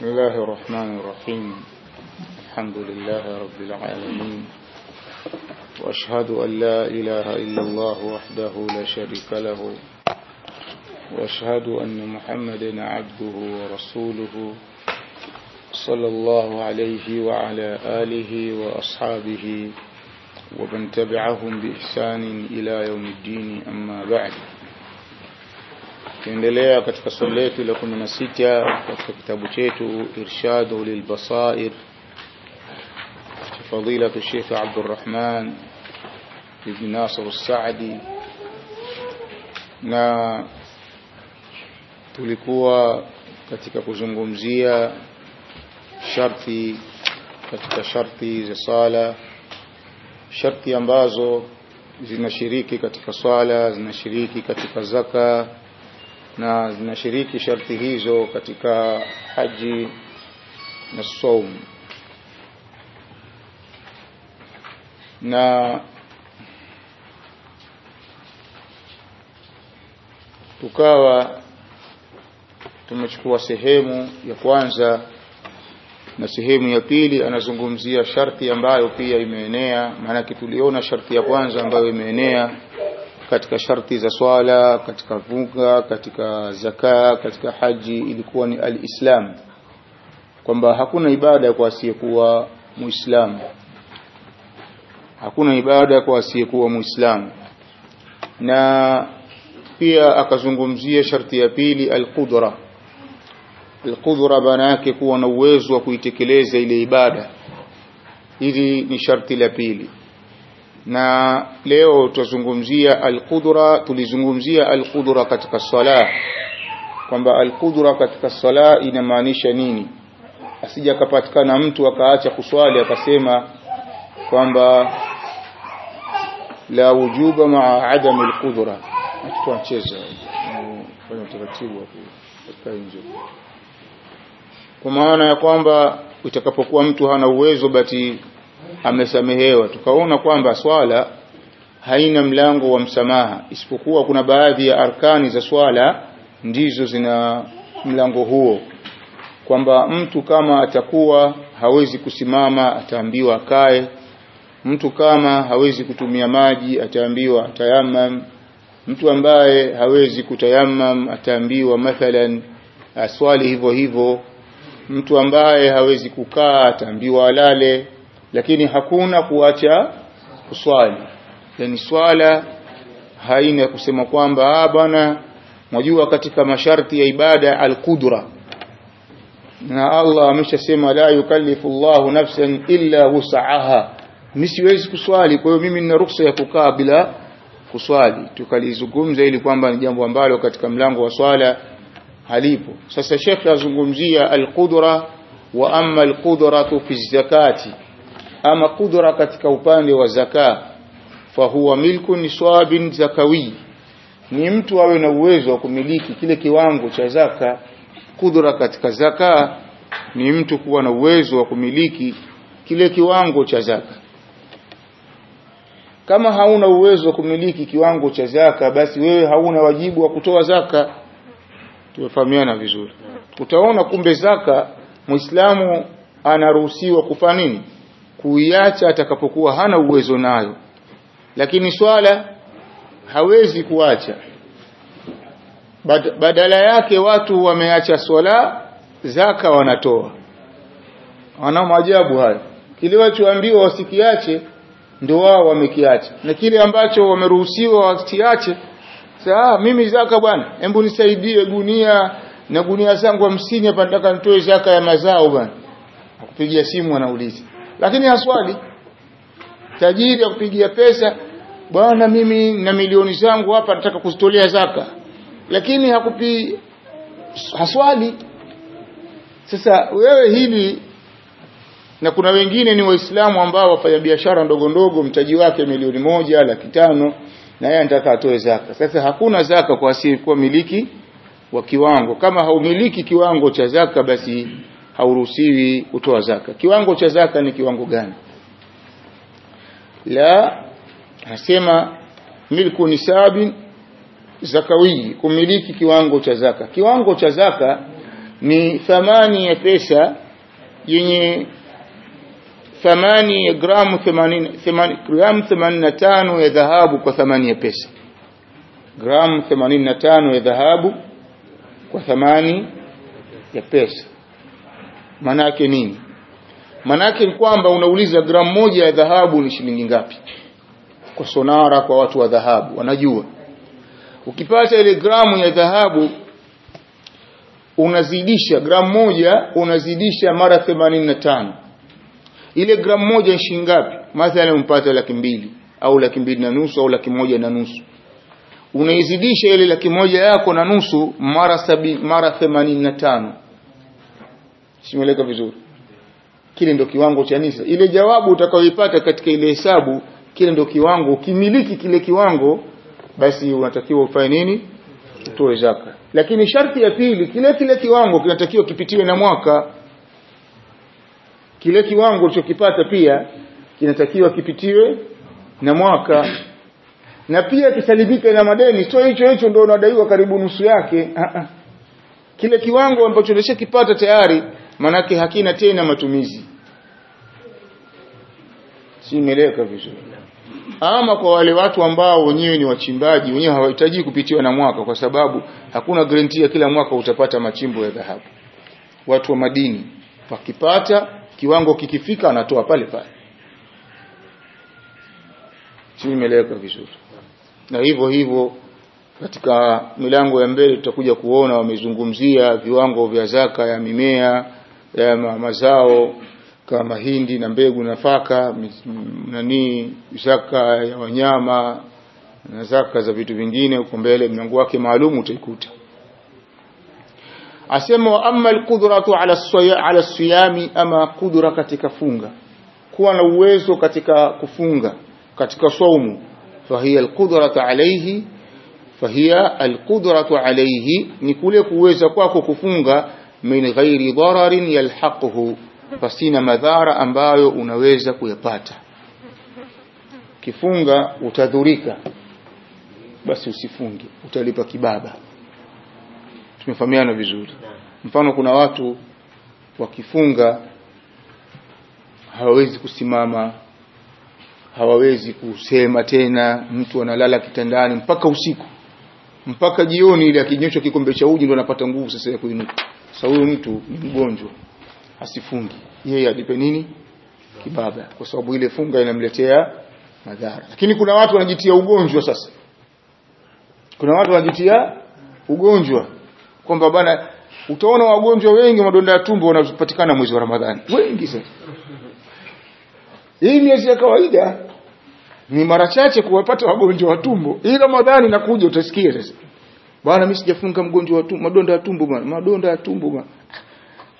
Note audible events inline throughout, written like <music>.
بسم الله الرحمن الرحيم. الحمد لله رب العالمين. وأشهد أن لا إله إلا الله وحده لا شريك له. وأشهد أن محمدا عبده ورسوله صلى الله عليه وعلى آله وأصحابه ومن تبعهم بإحسان إلى يوم الدين. أما بعد Tuendelea katika swali letu la 16 katika kitabu chetu Irshadu lilbasair cha fadilatu Sheikh Abdurrahman Ibn Nasir As-Saadi, na tulikuwa katika kuzungumzia sharti katika sharti za sala, sharti ambazo zinashiriki katika swala, zinashiriki katika zaka na zinashiriki sharti hizo katika haji na saum na tukawa tumechukua sehemu ya kwanza na sehemu ya pili anazungumzia sharti ambayo pia imeenea maanake tuliona sharti ya kwanza ambayo imeenea katika sharti za swala katika funga katika zaka katika haji ilikuwa ni alislam. Kwamba hakuna ibada kwa asiyekuwa muislamu. Hakuna ibada kwa asiyekuwa muislamu. Na pia akazungumzia sharti ya pili alqudra. Alqudra maana yake kuwa na uwezo wa kuitekeleza ile ibada. Hili ni sharti la pili na leo tutazungumzia alqudra tulizungumzia alqudra katika sala kwamba alqudra katika sala inamaanisha nini? Asija kapatikana mtu akaacha kuswali akasema kwamba la wujuba maa adam alqudra. Tuacheza fanya utaratibu katika nje. Kwa maana ya kwamba itakapokuwa mtu hana uwezo basi amesamehewa tukaona kwamba swala haina mlango wa msamaha isipokuwa kuna baadhi ya arkani za swala ndizo zina mlango huo kwamba mtu kama atakuwa hawezi kusimama ataambiwa akae. Mtu kama hawezi kutumia maji ataambiwa atayamam mtu ambaye hawezi kutayamam ataambiwa mathalan aswali hivyo hivyo. Mtu ambaye hawezi kukaa ataambiwa alale lakini hakuna kuacha kuswali. Yani swala haina kusema kwamba ah bwana mwajua katika masharti ya ibada alqudra. Na Allah ameshasema la yukallifu Allahu nafsan illa wus'aha. Mimi siwezi kuswali kwa hiyo mimi nina ruhusa ya kukaa bila kuswali. Tukalizungumza ili kwamba ni jambo ambalo katika mlango wa swala halipo. Sasa Sheikh azungumzia alqudra wa amma alqudratu fi zakati ama kudra katika upande wa zaka fahuwa milku niswabin zakawi. Ni mtu awe na uwezo wa kumiliki kile kiwango cha zaka kudra katika zaka ni mtu kuwa na uwezo wa kumiliki kile kiwango cha zaka. Kama hauna uwezo wa kumiliki kiwango cha zaka basi wewe hauna wajibu wa kutoa zaka. Tumefahamiana vizuri. Utaona kumbe zaka muislamu anaruhusiwa kufanya nini kuiacha atakapokuwa hana uwezo nayo. Lakini swala hawezi kuacha. Bad, badala yake watu wameacha swala zaka wanatoa. Wana maajabu hayo. Kile wachoambiwa wasikiache ndio wao wamekiacha. Na kile ambacho wameruhusiwa wasiache saa mimi zaka bwana hebu nisaidie gunia na gunia zangu hamsini hapa nataka nitoe zaka ya mazao bwana. Akupigia simu anauliza lakini haswali tajiri akupigia pesa bwana mimi na milioni zangu hapa nataka kuzitolea zaka. Lakini hakupi haswali. Sasa wewe hili na kuna wengine ni waislamu ambao wafanya biashara ndogo ndogo mtaji wake milioni moja laki tano na yeye anataka atoe zaka. Sasa hakuna zaka kwa asiyekuwa miliki wa kiwango. Kama haumiliki kiwango cha zaka basi hauruhusiwi kutoa zaka. Kiwango cha zaka ni kiwango gani? La anasema milku nisabin zakawi kumiliki kiwango cha zaka. Kiwango cha zaka ni thamani ya pesa yenye thamani ya gramu 80 gramu 85 ya dhahabu kwa thamani ya pesa. Gramu 85 ya dhahabu kwa thamani ya pesa manake nini? Maana yake ni kwamba unauliza gramu moja ya dhahabu ni shilingi ngapi? Kwa sonara kwa watu wa dhahabu wanajua. Ukipata ile gramu ya dhahabu unazidisha gramu moja unazidisha mara 85 ile gramu moja ni shilingi ngapi? Mathalan umpata laki mbili au laki mbili na nusu au laki moja na nusu. Unaizidisha ile laki moja yako na nusu mara sabi, mara 85 simeleka vizuri. Kile ndio kiwango cha nisa. Ile jawabu utakayoipata katika ile hesabu kile ndio kiwango ukimiliki kile kiwango basi unatakiwa ufanye nini? Utoe zaka. Lakini sharti ya pili kile kile kiwango kinatakiwa kipitiwe na mwaka. Kile kiwango ulichokipata pia kinatakiwa kipitiwe na mwaka. Na pia kisalimike na madeni. Sio hicho hicho ndio unadaiwa karibu nusu yake. Ah -ah. kile kiwango ambacho ulishakipata tayari manake hakina tena matumizi. Si vizuri. Ama kwa wale watu ambao wenyewe ni wachimbaji wenyewe hawahitaji kupitiwa na mwaka kwa sababu hakuna garantia kila mwaka utapata machimbo ya dhahabu. Watu wa madini wakipata kiwango kikifika anatoa pale pale. Si vizuri. Na hivyo hivyo katika milango ya mbele tutakuja kuona wamezungumzia viwango vya zaka ya mimea ya mazao kama mahindi na mbegu nafaka nani zaka ya wanyama na zaka za vitu vingine huko mbele mlango wake maalum utaikuta. Asema amma alqudratu ala ala siyami ama kudra katika funga. Kuwa na uwezo katika kufunga katika saumu. Fahiya alqudratu alayhi fahiya alqudratu alayhi ni kule kuweza kwako kufunga min ghairi dararin yalhaquhu pasina madhara ambayo unaweza kuyapata. Kifunga utadhurika. Basi usifunge utalipa kibaba. Tumefahamiana vizuri. Mfano kuna watu wakifunga hawawezi kusimama hawawezi kusema tena mtu analala kitandani mpaka usiku. Mpaka jioni ile akinyoshwa kikombe cha uji ndo anapata nguvu sasa ya kuinuka sasa huyo mtu ni mgonjwa asifungi. Yeye alipe nini? Kibaba. Kwa sababu ile funga inamletea madhara. Lakini kuna watu wanajitia ugonjwa sasa. Kuna watu wanajitia ugonjwa. Kwamba bana utaona wagonjwa wengi madonda ya tumbo wanapatikana mwezi wa Ramadhani. Wengi sasa. Hii miezi ya kawaida ni mara chache kuwapata wagonjwa wa tumbo. Hii Ramadhani nakuja utasikia sasa bwana mimi sijafunga mgonjwa wa tumbo. Madonda ya tumbo bwana. Madonda ya tumbo bwana.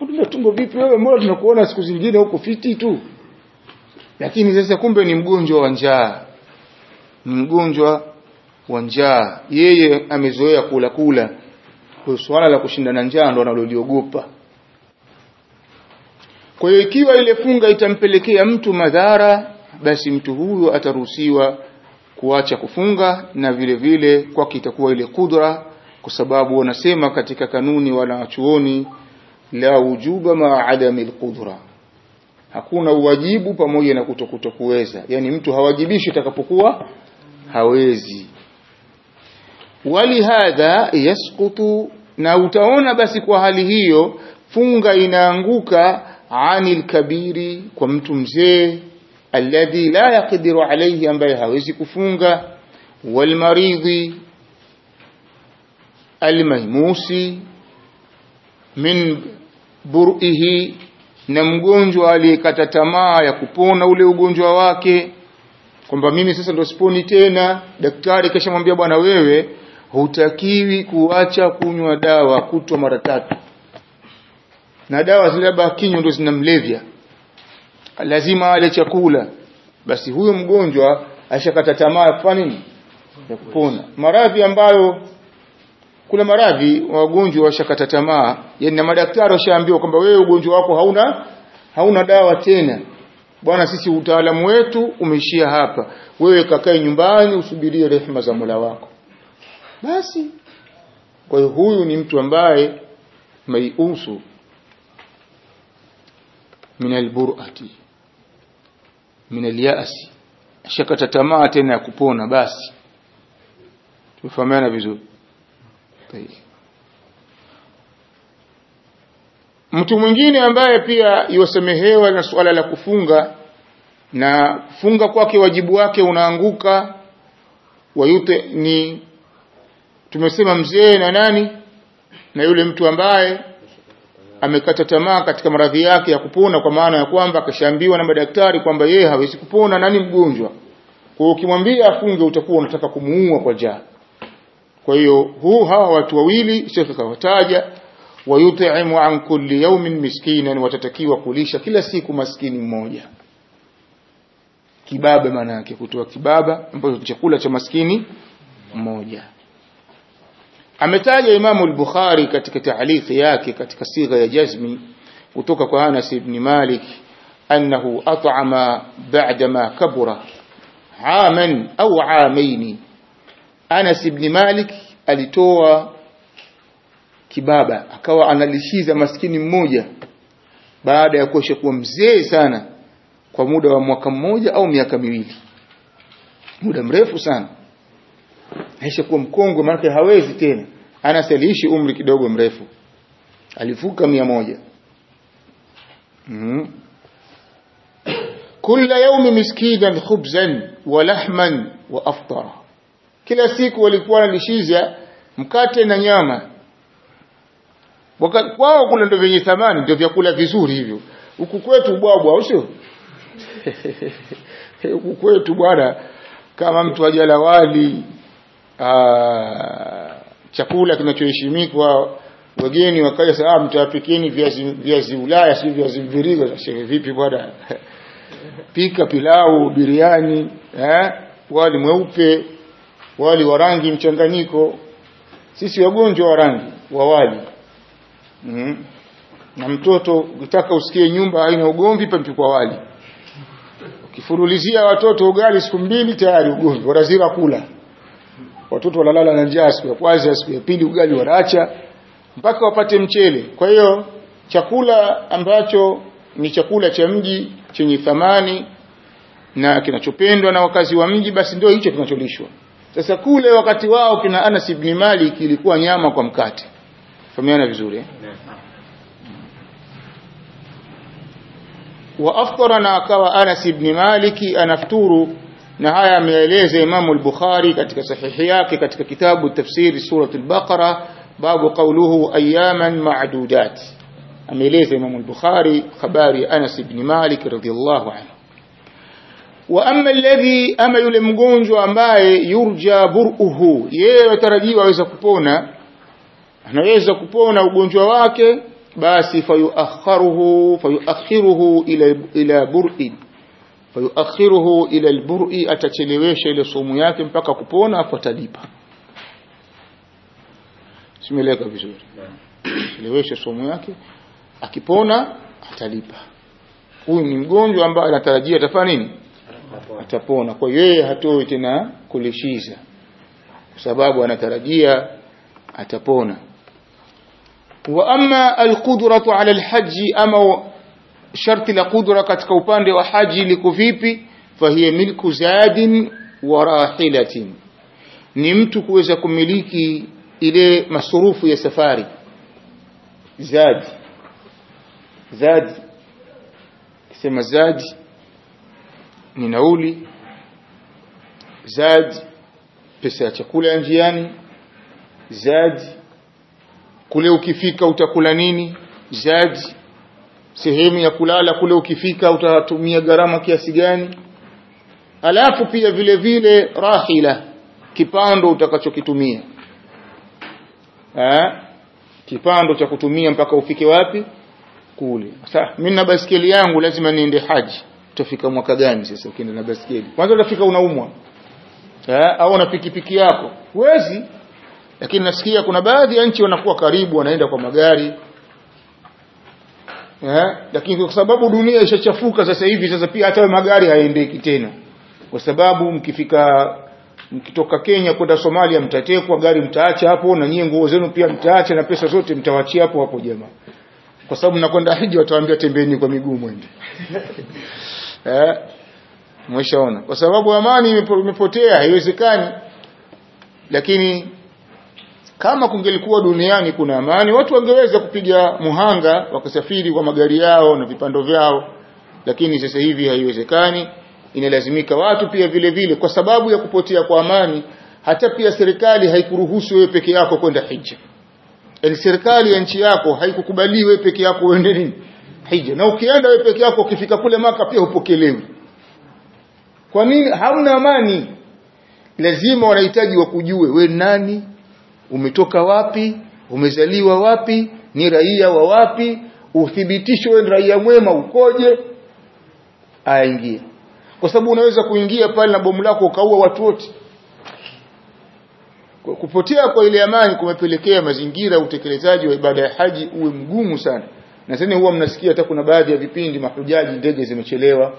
Madonda ya tumbo vipi wewe? Mbona tunakuona siku zingine huko fiti tu? Lakini sasa kumbe ni mgonjwa wa njaa. Ni mgonjwa wa njaa. Yeye amezoea kula kula. Kwa swala la kushindana njaa ndo analoliogopa. Kwa hiyo ikiwa ile funga itampelekea mtu madhara basi mtu huyo ataruhusiwa kuacha kufunga na vile vile kwake itakuwa ile kudra kwa sababu wanasema katika kanuni wala wachuoni la wujuba ma adami alqudra. Hakuna uwajibu pamoja na kutokutokuweza. Yani mtu hawajibishi atakapokuwa hawezi. Walihadha yasqutu na utaona basi kwa hali hiyo funga inaanguka anil kabiri kwa mtu mzee alladhi la yaqdiru alayhi ambaye hawezi kufunga. Walmaridhi almahmusi min bur'ihi na mgonjwa aliyekata tamaa ya kupona ule ugonjwa wake kwamba mimi sasa ndo siponi tena daktari kashamwambia bwana wewe hutakiwi kuacha kunywa dawa kutwa mara tatu. Na dawa zile kinywa ndo zinamlevya. Lazima ale chakula. Basi huyo mgonjwa ashakata tamaa ya kufanya nini? Ya kupona. Maradhi ambayo kuna maradhi wagonjwa washakata tamaa. Yani na madaktari washaambiwa kwamba wewe ugonjwa wako hauna hauna dawa tena. Bwana sisi utaalamu wetu umeishia hapa. Wewe kakae nyumbani usubirie rehema za Mola wako. Basi. Kwa hiyo huyu ni mtu ambaye maiusu min albur'ati min alyasi ashakata tamaa tena ya kupona basi. Tufahamiana vizuri. Mtu mwingine ambaye pia iwasemehewa na suala la kufunga na kufunga kwake wajibu wake unaanguka wayute ni tumesema mzee na nani na yule mtu ambaye amekata tamaa katika maradhi yake ya kupona kwa maana ya kwamba akashaambiwa na madaktari kwamba yeye hawezi kupona nani mgonjwa. Kwa ukimwambia afunge utakuwa unataka kumuua kwa njaa kwa hiyo huu hawa watu wawili shekhe kawataja wayut'imu an kulli yawmin miskinan watatakiwa kulisha kila siku maskini mmoja. Kibaba maana yake kutoa kibaba ambacho chakula cha maskini mmoja. Ametaja Imamu al-Bukhari katika taaliki yake katika sigha ya jazmi kutoka kwa Anas ibn Malik annahu at'ama ba'da ma kabura aman au amaini Anas ibn Malik alitoa kibaba akawa analishiza maskini mmoja baada ya kuosha kuwa mzee sana kwa muda wa mwaka mmoja au miaka miwili. Muda mrefu sana. Aisha kuwa mkongwe maana hawezi tena. Anas aliishi umri kidogo mrefu. Alivuka mia moja. Mm. kila yaumi miskinan khubzan wa lahman wa aftara kila siku walikuwa wanalishiza mkate na nyama. Kwao kule ndio vyenye thamani ndio vyakula vizuri hivyo. Huku kwetu bwabwa usio sio? <laughs> Huku kwetu bwana kama mtu ajala wali aa, chakula kinachoheshimikwa wageni wakaja sasa mtawapikeni viazi viazi Ulaya si viazi mviringo. Shehe vipi bwana? <laughs> Pika pilau biriani eh wali mweupe wali wa rangi mchanganyiko. Sisi wagonjwa wa rangi wa wali. Mm. na mtoto ukitaka usikie nyumba haina ugomvi pampikwa wali. Ukifurulizia watoto ugali siku mbili tayari ugomvi. Wanazira kula. Watoto walalala na njaa siku ya kwanza siku ya pili ugali wanaacha mpaka wapate mchele. Kwa hiyo chakula ambacho ni chakula cha mji chenye thamani na kinachopendwa na wakazi wa mji basi ndio hicho kinacholishwa sasa kule wakati wao kina Anas ibn Malik ilikuwa nyama kwa mkate. Fahamiana vizuri eh? wa aftara na akawa Anas ibn Malik anafturu na haya ameeleza Imam al-Bukhari katika sahihi yake katika kitabu tafsiri surat al-Baqara babu qawluhu ayaman ma'dudat. Ameeleza Imam al-Bukhari habari Anas ibn Malik radhiyallahu anhu wa amma alladhi ama yule mgonjwa ambaye yurja bur'uhu yeye watarajiwa aweza kupona. Anaweza kupona ugonjwa wake basi fayuakhiruhu fayuakhiruhu ila ila bur'i. Fayuakhiruhu ila albur'i atachelewesha ile somu yake mpaka kupona afu atalipa. Simeleka vizuri. Chelewesha somo yake akipona atalipa. Huyu ni mgonjwa ambaye anatarajia atafanya nini atapona. Kwa yeye hatoi tena kulishiza. Kwa sababu anatarajia atapona. Wa amma alqudratu ala alhaji ama sharti la qudra katika upande wa haji liko vipi? Fahiya milku zadin wa rahilatin. Ni mtu kuweza kumiliki ile masurufu ya safari. Zadi zadi kisema zadi ni nauli zad pesa ya chakula ya njiani zad kule ukifika utakula nini zad sehemu ya kulala kule ukifika utatumia gharama kiasi gani. Alafu pia vile vile rahila kipando utakachokitumia. Eh kipando cha kutumia mpaka ufike wapi? Kule. Sasa mimi na baskeli yangu lazima niende haji utafika mwaka gani sasa ukienda na baskeli kwanza utafika unaumwa. Eh au na pikipiki yako? Huwezi. Lakini nasikia kuna baadhi ya nchi wanakuwa karibu wanaenda kwa magari. Eh lakini kwa sababu dunia ishachafuka sasa hivi sasa pia hata magari hayaendeki tena. Kwa sababu mkifika mkitoka Kenya kwenda Somalia mtatekwa gari mtaacha hapo na nyinyi nguo zenu pia mtaacha na pesa zote mtawachia hapo hapo jamaa. Kwa sababu mnakwenda hija watawaambia tembeni kwa miguu mwende <laughs> eh? Mwishaona kwa sababu amani imepotea haiwezekani. Lakini kama kungelikuwa duniani kuna amani watu wangeweza kupiga muhanga wakasafiri kwa magari yao na vipando vyao. Lakini sasa hivi haiwezekani. Inalazimika watu pia vile vile kwa sababu ya kupotea kwa amani hata pia serikali haikuruhusu wewe peke yako kwenda hija. Yani serikali ya nchi yako haikukubali wewe peke yako uende nini hija. Na ukienda wewe peke yako ukifika kule maka pia upokelewi kwa nini? Hamna amani. Lazima wanahitaji wakujue we nani? Umetoka wapi? Umezaliwa wapi? Ni raia wa wapi? Uthibitisho wewe raia mwema ukoje? Aingie kwa sababu unaweza kuingia pale na bomu lako ukaua watu wote. Kupotea kwa ile amani kumepelekea mazingira utekelezaji wa ibada ya haji uwe mgumu sana na huwa mnasikia hata kuna baadhi ya vipindi mahujaji ndege zimechelewa.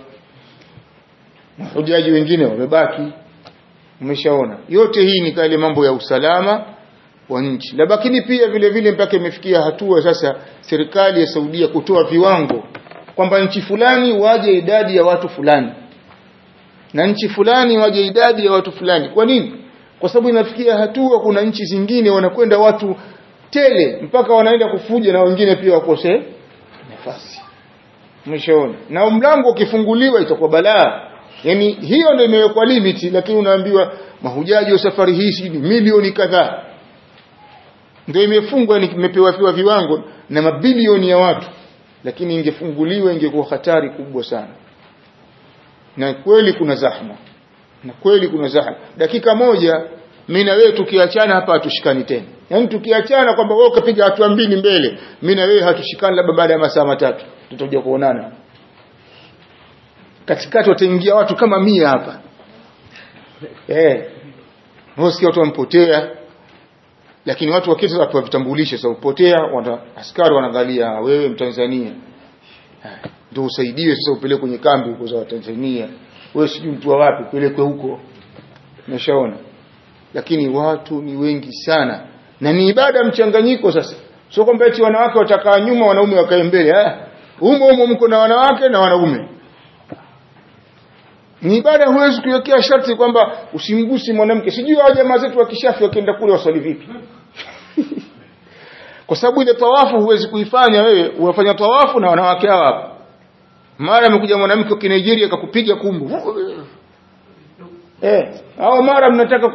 Mahujaji wengine wamebaki. Umeshaona yote hii ni kale mambo ya usalama wa nchi. Lakini pia vile vile mpaka imefikia hatua sasa serikali ya Saudia kutoa viwango kwamba nchi fulani waje idadi ya watu fulani. Na nchi fulani waje idadi ya watu fulani. Kwa nini? Kwa sababu inafikia hatua kuna nchi zingine wanakwenda watu tele mpaka wanaenda kufuja na wengine pia wakose nafasi. Mwishoni. Na mlango ukifunguliwa itakuwa balaa. Yani hiyo ndio imewekwa limit lakini unaambiwa mahujaji wa safari hii ni milioni kadhaa. Ndio imefungwa imepewa fiwa viwango na mabilioni ya watu. Lakini ingefunguliwa ingekuwa hatari kubwa sana. Na kweli kuna zahma. Na kweli kuna zahma. Dakika moja mimi na wewe tukiachana hapa hatushikani tena yaani tukiachana kwamba wewe ukapiga hatua mbili mbele mimi na wewe hatushikani labda baada ya masaa matatu. Tutakuja kuonana. Katikati wataingia watu kama mia hapa. Eh. Wasikia watu wampotea. Lakini watu wakita watu wavitambulishe sasa upotea wana askari wanaangalia wewe mtanzania. Ndio usaidiwe sasa upeleke kwenye kambi huko za Tanzania wewe sijui mtu wa wapi upelekwe huko. Umeshaona? Lakini watu ni wengi sana na ni ibada mchanganyiko sasa. Sio kwamba eti wanawake watakaa nyuma wanaume wakae mbele ah umo umo mko na wanawake na wanaume. Ni ibada huwezi kuwekea sharti kwamba usimgusi mwanamke. Sijui hao jamaa zetu wa kishafi wakienda kule waswali vipi. <laughs> Kwa sababu ile tawafu huwezi kuifanya wewe unafanya tawafu na wanawake hawa mara amekuja mwanamke wa Nigeria akakupiga kumbu eh au mara mnataka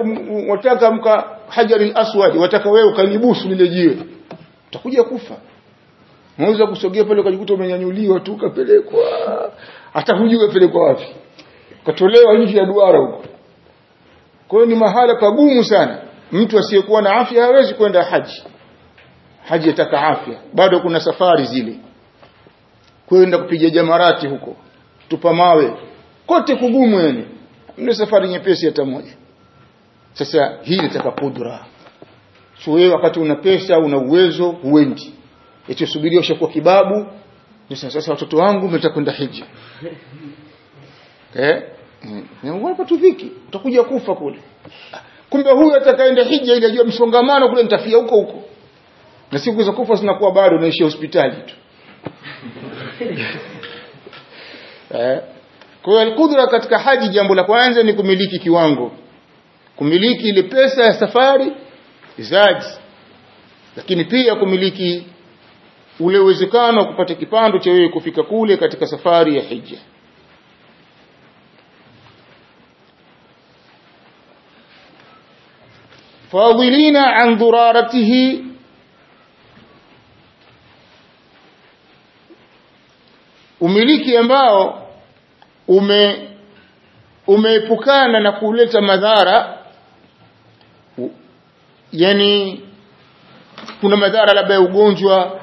wataka mka hajaril aswad wataka wewe ukanibusu lile jiwe utakuja kufa. Unaweza kusogea pale ukajikuta umenyanyuliwa tu ukapelekwa. Hata hujui pelekwa wapi. Katolewa nje ya duara huko. Kwa ni mahala pagumu sana. Mtu asiyekuwa na afya hawezi kwenda haji. Haji yataka afya. Bado kuna safari zile. Kwenda kupiga jamarati huko. Tupa mawe. Kote kugumu yani ndio safari nyepesi hata moja. Sasa hii inataka kudra. Sio wewe wakati una pesa una uwezo huendi. Eti subiria ushakuwa kibabu sasa sasa watoto wangu mtakwenda hija. Eh? Unapata tu viki utakuja kufa kule. Kumbe huyu atakaenda hija ili ajue msongamano kule nitafia huko huko. Na siku za kufa zinakuwa bado unaishi hospitali tu. <laughs> Eh kwa hiyo alqudra katika haji jambo la kwanza ni kumiliki kiwango. Kumiliki ile pesa ya safari zaji lakini pia kumiliki ule uwezekano wa kupata kipando cha wewe kufika kule katika safari ya hija. Fadhilina an dhuraratihi umiliki ambao ume umeepukana na kuleta madhara. Yani kuna madhara labda ya ugonjwa.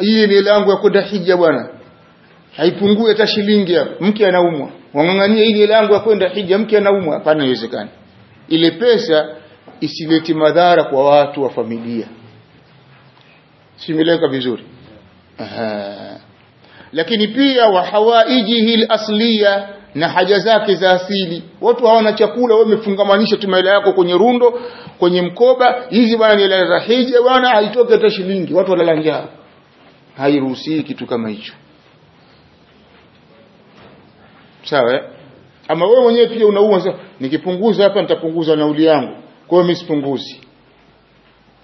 Hii ni langu ya kwenda hija bwana. Haipungue hata shilingi hapo mke anaumwa. Wangangania ile langu ya kwenda hija mke anaumwa. Hapana haiwezekani. Ile pesa isilete madhara kwa watu wa familia. Simeleka vizuri. Aha. Lakini pia wa hawaijihi asliya na haja zake za asili. Watu hawana chakula wewe umefungamanisha tu mahela yako kwenye rundo kwenye mkoba. Hizi bwana ni hela za hija bwana haitoki hata shilingi. Watu walala njaa. Hairuhusi kitu kama hicho. Sawa eh? ama wewe mwenyewe pia unaua nikipunguza hapa nitapunguza nauli yangu. Kwa hiyo mimi sipunguzi.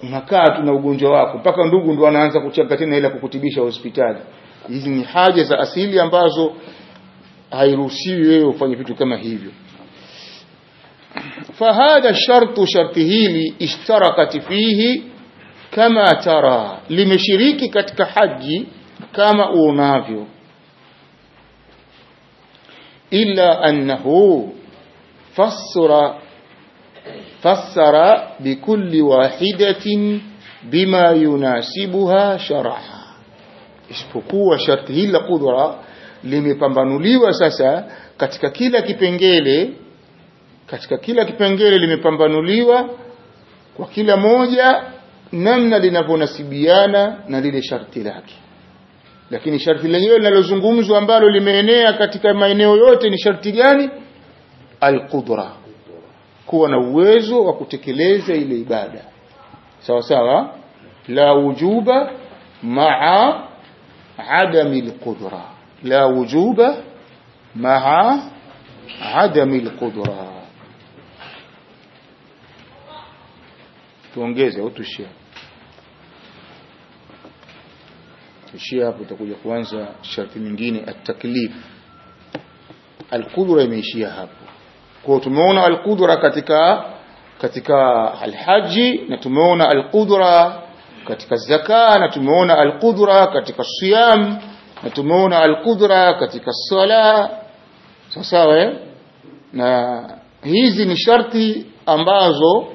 Unakaa tu na ugonjwa wako. Mpaka ndugu ndo anaanza kuchanga tena ila kukutibisha hospitali hizi ni haja za asili ambazo hairuhusiwi wewe ufanye vitu kama hivyo. Fahadha shartu sharti hili ishtarakat fihi kama tara limeshiriki katika haji kama uonavyo. Illa annahu fassara fassara bikulli wahidatin bima yunasibuha shar'a isipokuwa sharti hili la qudra limepambanuliwa sasa katika kila kipengele katika kila kipengele limepambanuliwa kwa kila moja namna linavyonasibiana na lile sharti lake. Lakini sharti lenyewe linalozungumzwa ambalo limeenea katika maeneo yote ni sharti gani? Alqudra. Kuwa na uwezo wa kutekeleza ile ibada. Sawa sawa? La wujuba maa adami القدرة. لا وجوب مع عدم القدرة. Tuongeze au tushia tushia hapo utakuja kuanza sharti nyingine at-taklif. Al-qudra imeishia hapo. Kwa tumeona al-qudra katika katika al-haji na tumeona al-qudra katika zaka na tumeona al-qudra katika siyam na tumeona al-qudra katika sala. Sawa eh na hizi ni sharti ambazo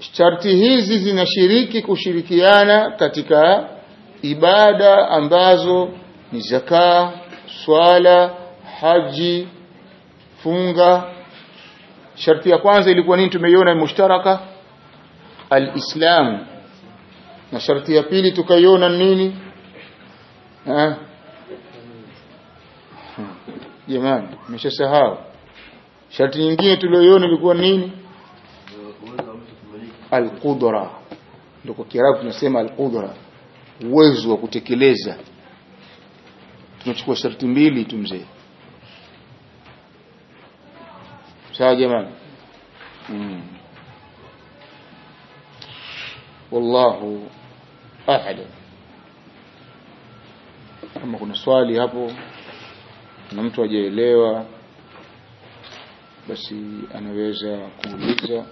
sharti hizi zinashiriki kushirikiana katika ibada ambazo ni zaka swala haji funga. Sharti ya kwanza ilikuwa nini? Tumeiona mushtaraka. Alislam na sharti ya pili tukaiona nini? Eh? Jamani nimeshasahau. Sharti nyingine tulioiona ilikuwa nini? Alqudra. Ndio kwa kiarabu tunasema alqudra. Uwezo wa kutekeleza. Tunachukua sharti mbili tu mzee. Sawa jamani? Mm. wallahu a'lam kama kuna swali hapo na mtu ajeelewa basi anaweza kuuliza